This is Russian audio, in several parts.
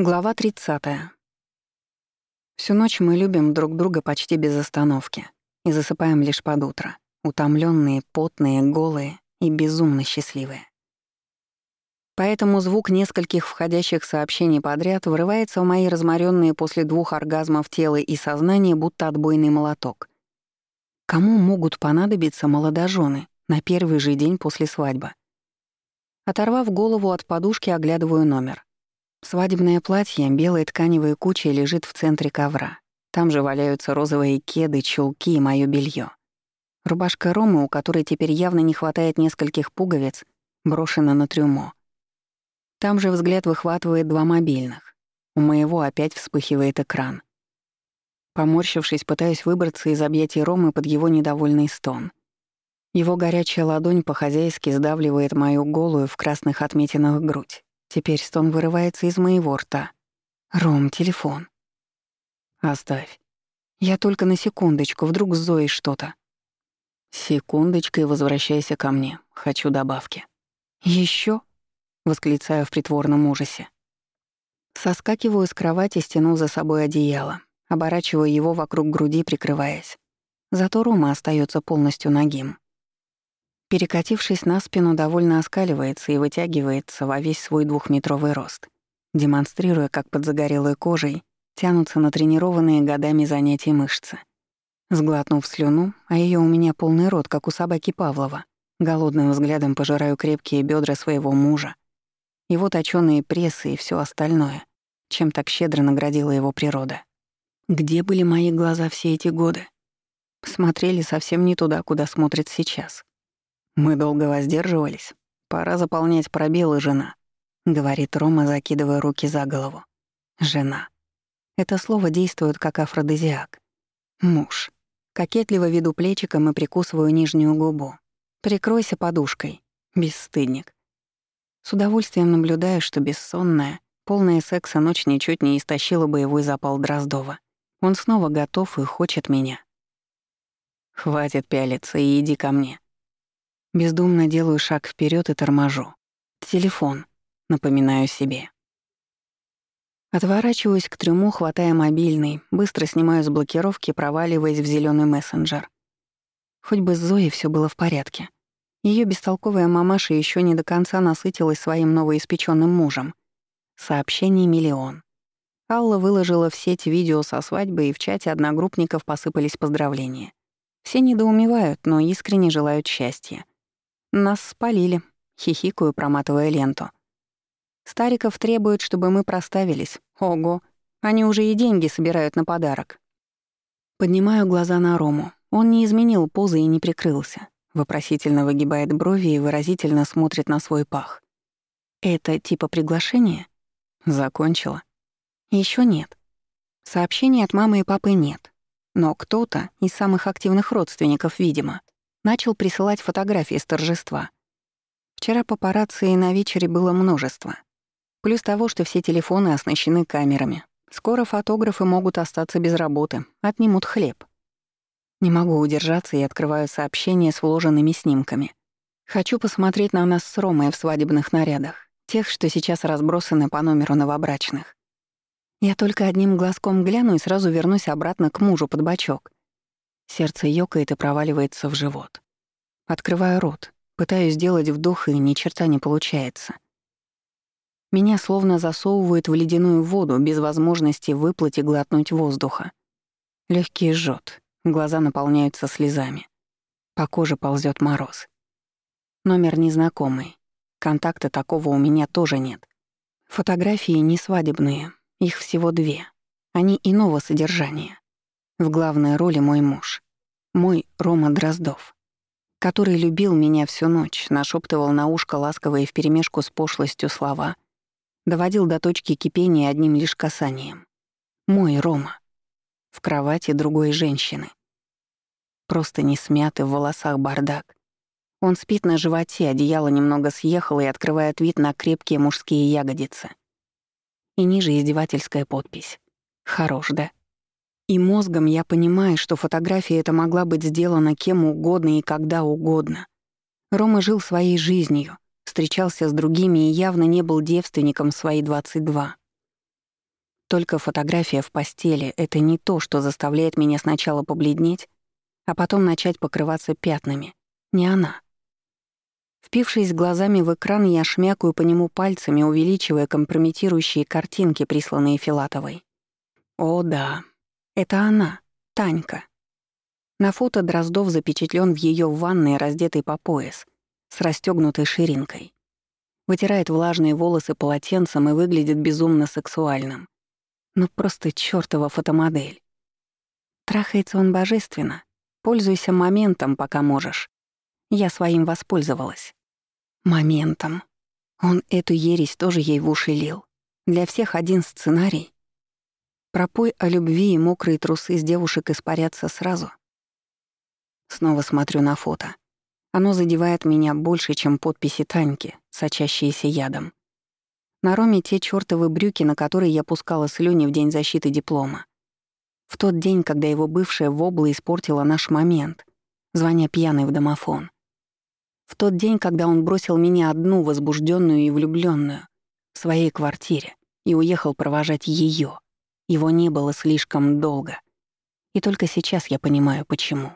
Глава 30. Всю ночь мы любим друг друга почти без остановки и засыпаем лишь под утро, утомленные, потные, голые и безумно счастливые. Поэтому звук нескольких входящих сообщений подряд вырывается в мои разморенные после двух оргазмов тело и сознание, будто отбойный молоток. Кому могут понадобиться молодожены на первый же день после свадьбы? Оторвав голову от подушки, оглядываю номер. Свадебное платье, белой тканевой кучей лежит в центре ковра. Там же валяются розовые кеды, чулки и моё белье. Рубашка Ромы, у которой теперь явно не хватает нескольких пуговиц, брошена на трюмо. Там же взгляд выхватывает два мобильных. У моего опять вспыхивает экран. Поморщившись, пытаюсь выбраться из объятий Ромы под его недовольный стон. Его горячая ладонь по-хозяйски сдавливает мою голую в красных отметинах грудь. Теперь стон вырывается из моего рта. «Ром, телефон». «Оставь. Я только на секундочку, вдруг с Зоей что-то». «Секундочка и возвращайся ко мне. Хочу добавки». Еще? восклицаю в притворном ужасе. Соскакиваю с кровати, стяну за собой одеяло, оборачиваю его вокруг груди, прикрываясь. Зато Рома остается полностью нагим. Перекатившись на спину, довольно оскаливается и вытягивается во весь свой двухметровый рост, демонстрируя, как под загорелой кожей тянутся натренированные годами занятий мышцы. Сглотнув слюну, а ее у меня полный рот, как у собаки Павлова, голодным взглядом пожираю крепкие бедра своего мужа, его точёные прессы и все остальное, чем так щедро наградила его природа. Где были мои глаза все эти годы? Смотрели совсем не туда, куда смотрят сейчас. Мы долго воздерживались. Пора заполнять пробелы, жена, говорит Рома, закидывая руки за голову. Жена. Это слово действует как афродизиак. Муж. Кокетливо веду плечиком и прикусываю нижнюю губу. Прикройся подушкой. Бесстыдник. С удовольствием наблюдаю, что бессонная, полная секса ночь ничуть не истощила боевой запал Дроздова. Он снова готов и хочет меня. «Хватит пялиться и иди ко мне», Бездумно делаю шаг вперед и торможу. Телефон, напоминаю себе. Отворачиваюсь к трюму, хватая мобильный, быстро снимаю с блокировки, проваливаясь в зеленый мессенджер. Хоть бы с Зоей все было в порядке. Ее бестолковая мамаша еще не до конца насытилась своим новоиспеченным мужем. Сообщений миллион. Алла выложила в сеть видео со свадьбы, и в чате одногруппников посыпались поздравления. Все недоумевают, но искренне желают счастья. Нас спалили, хихикаю, проматывая ленту. Стариков требует, чтобы мы проставились. Ого, они уже и деньги собирают на подарок. Поднимаю глаза на Рому. Он не изменил позы и не прикрылся. Вопросительно выгибает брови и выразительно смотрит на свой пах. Это типа приглашение? Закончила. Еще нет. Сообщений от мамы и папы нет. Но кто-то из самых активных родственников, видимо, начал присылать фотографии с торжества. Вчера папарацци и на вечере было множество. Плюс того, что все телефоны оснащены камерами. Скоро фотографы могут остаться без работы, отнимут хлеб. Не могу удержаться и открываю сообщение с вложенными снимками. Хочу посмотреть на нас с Ромой в свадебных нарядах, тех, что сейчас разбросаны по номеру новобрачных. Я только одним глазком гляну и сразу вернусь обратно к мужу под бочок. Сердце ёкает и проваливается в живот. Открываю рот, пытаюсь сделать вдох, и ни черта не получается. Меня словно засовывают в ледяную воду без возможности выплыть и глотнуть воздуха. Легкий жжет, глаза наполняются слезами. По коже ползет мороз. Номер незнакомый. Контакта такого у меня тоже нет. Фотографии не свадебные, их всего две. Они иного содержания. В главной роли мой муж. Мой Рома Дроздов. Который любил меня всю ночь, нашептывал на ушко ласковые вперемешку с пошлостью слова, доводил до точки кипения одним лишь касанием. Мой Рома. В кровати другой женщины. Просто не смятый, в волосах бардак. Он спит на животе, одеяло немного съехало и открывает вид на крепкие мужские ягодицы. И ниже издевательская подпись. Хорош, да? И мозгом я понимаю, что фотография эта могла быть сделана кем угодно и когда угодно. Рома жил своей жизнью, встречался с другими и явно не был девственником в свои 22. Только фотография в постели — это не то, что заставляет меня сначала побледнеть, а потом начать покрываться пятнами. Не она. Впившись глазами в экран, я шмякаю по нему пальцами, увеличивая компрометирующие картинки, присланные Филатовой. О да, это она, Танька. На фото Дроздов запечатлен в ее ванной, раздетый по пояс, с расстегнутой ширинкой. Вытирает влажные волосы полотенцем и выглядит безумно сексуальным. Ну просто чёртова фотомодель. Трахается он божественно. Пользуйся моментом, пока можешь. Я своим воспользовалась. Моментом. Он эту ересь тоже ей в уши лил. Для всех один сценарий. Пропой о любви и мокрые трусы с девушек испарятся сразу. Снова смотрю на фото. Оно задевает меня больше, чем подписи Таньки, сочащиеся ядом. На Роме те чёртовы брюки, на которые я пускала слюни в день защиты диплома. В тот день, когда его бывшая вобла испортила наш момент, звоня пьяной в домофон. В тот день, когда он бросил меня одну, возбужденную и влюбленную, в своей квартире и уехал провожать ее. Его не было слишком долго. И только сейчас я понимаю, почему.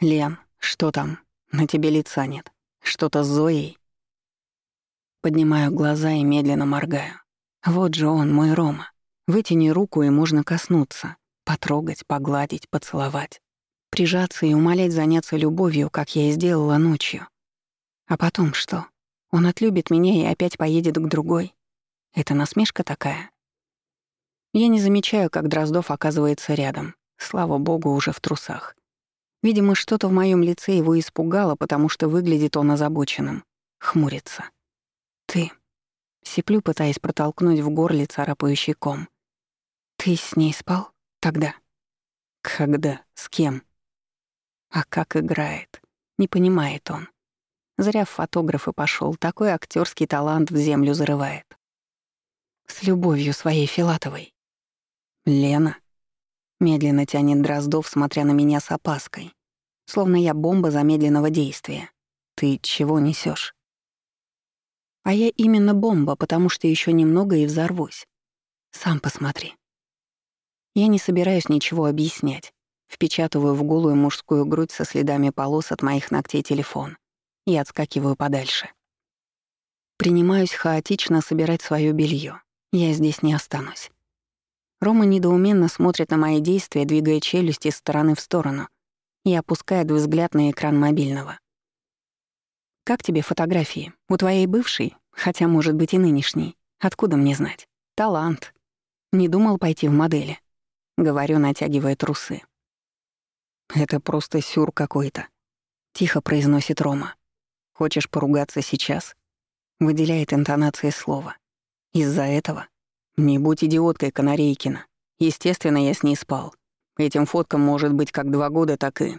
«Лен, что там? На тебе лица нет. Что-то с Зоей?» Поднимаю глаза и медленно моргаю. Вот же он, мой Рома. Вытяни руку, и можно коснуться, потрогать, погладить, поцеловать прижаться и умолять заняться любовью, как я и сделала ночью. А потом что? Он отлюбит меня и опять поедет к другой? Это насмешка такая? Я не замечаю, как Дроздов оказывается рядом. Слава богу, уже в трусах. Видимо, что-то в моем лице его испугало, потому что выглядит он озабоченным. Хмурится. «Ты...» Сиплю, пытаясь протолкнуть в горле царапающий ком. «Ты с ней спал? Тогда?» «Когда? С кем?» А как играет. Не понимает он. Зря в фотографы пошел, такой актерский талант в землю зарывает. С любовью своей Филатовой. Лена. Медленно тянет Дроздов, смотря на меня с опаской. Словно я бомба замедленного действия. Ты чего несешь? А я именно бомба, потому что еще немного и взорвусь. Сам посмотри. Я не собираюсь ничего объяснять. Впечатываю в голую мужскую грудь со следами полос от моих ногтей телефон и отскакиваю подальше. Принимаюсь хаотично собирать свое белье. Я здесь не останусь. Рома недоуменно смотрит на мои действия, двигая челюсть из стороны в сторону и опускает взгляд на экран мобильного. «Как тебе фотографии? У твоей бывшей? Хотя, может быть, и нынешней. Откуда мне знать? Талант. Не думал пойти в модели?» Говорю, натягивая трусы. «Это просто сюр какой-то», — тихо произносит Рома. «Хочешь поругаться сейчас?» Выделяет интонации слова. «Из-за этого? Не будь идиоткой, Канарейкина. Естественно, я с ней спал. Этим фоткам может быть как два года, так и...»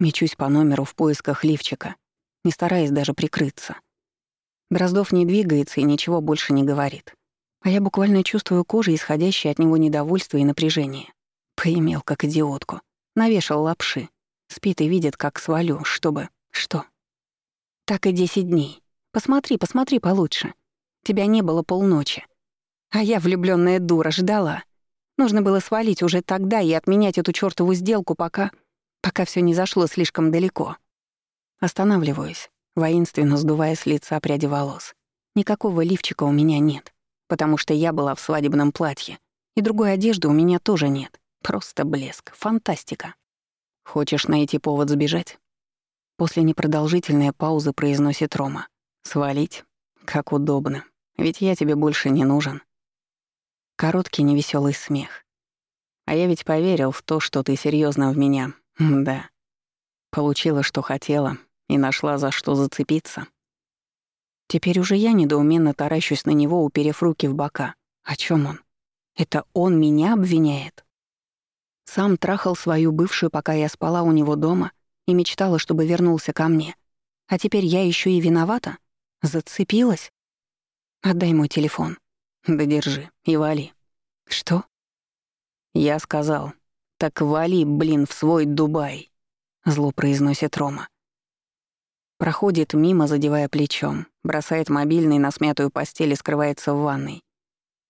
Мечусь по номеру в поисках лифчика, не стараясь даже прикрыться. Дроздов не двигается и ничего больше не говорит. А я буквально чувствую кожей исходящее от него недовольство и напряжение. Поимел, как идиотку. Навешал лапши. Спит и видит, как свалю, чтобы... Что? Так и десять дней. Посмотри, посмотри получше. Тебя не было полночи. А я, влюбленная дура, ждала. Нужно было свалить уже тогда и отменять эту чёртову сделку, пока... пока все не зашло слишком далеко. Останавливаюсь, воинственно сдувая с лица пряди волос. Никакого лифчика у меня нет, потому что я была в свадебном платье, и другой одежды у меня тоже нет. Просто блеск, фантастика. Хочешь найти повод сбежать? После непродолжительной паузы произносит Рома. Свалить? Как удобно. Ведь я тебе больше не нужен. Короткий невеселый смех. А я ведь поверил в то, что ты серьезно в меня. да. Получила, что хотела, и нашла, за что зацепиться. Теперь уже я недоуменно таращусь на него, уперев руки в бока. О чем он? Это он меня обвиняет? Сам трахал свою бывшую, пока я спала у него дома, и мечтала, чтобы вернулся ко мне. А теперь я еще и виновата? Зацепилась? Отдай мой телефон. Да держи и вали. Что? Я сказал. Так вали, блин, в свой Дубай. Зло произносит Рома. Проходит мимо, задевая плечом, бросает мобильный на смятую постель и скрывается в ванной.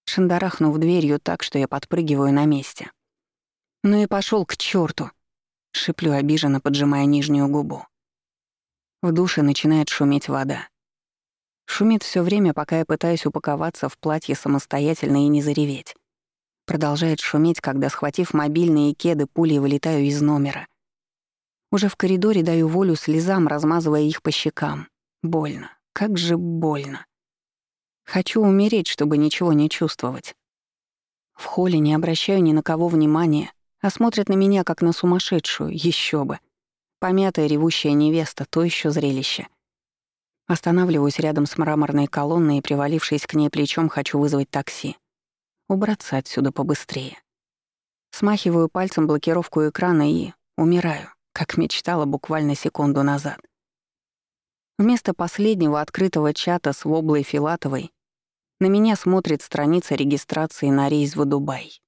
шандарахнув дверью так, что я подпрыгиваю на месте. «Ну и пошел к черту! шиплю обиженно, поджимая нижнюю губу. В душе начинает шуметь вода. Шумит все время, пока я пытаюсь упаковаться в платье самостоятельно и не зареветь. Продолжает шуметь, когда, схватив мобильные кеды, пулей вылетаю из номера. Уже в коридоре даю волю слезам, размазывая их по щекам. Больно. Как же больно. Хочу умереть, чтобы ничего не чувствовать. В холле не обращаю ни на кого внимания, а смотрят на меня, как на сумасшедшую, еще бы. Помятая ревущая невеста, то еще зрелище. Останавливаюсь рядом с мраморной колонной и, привалившись к ней плечом, хочу вызвать такси. Убраться отсюда побыстрее. Смахиваю пальцем блокировку экрана и умираю, как мечтала буквально секунду назад. Вместо последнего открытого чата с Воблой Филатовой на меня смотрит страница регистрации на рейс в Дубай.